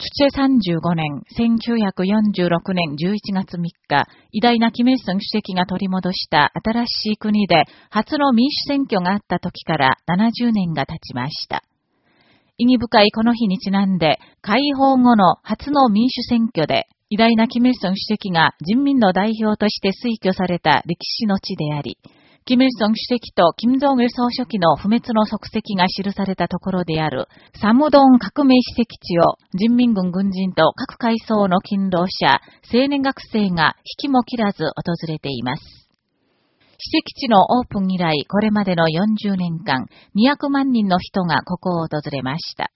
土35年、1946年11月3日、偉大なキム・イソン主席が取り戻した新しい国で初の民主選挙があった時から70年が経ちました。意義深いこの日にちなんで、解放後の初の民主選挙で、偉大なキム・イソン主席が人民の代表として推挙された歴史の地であり、キム・イソン主席とキム・ジョン・イル総書記の不滅の足跡が記されたところである、サムドン革命史跡地を人民軍軍人と各階層の勤労者、青年学生が引きも切らず訪れています。史跡地のオープン以来、これまでの40年間、200万人の人がここを訪れました。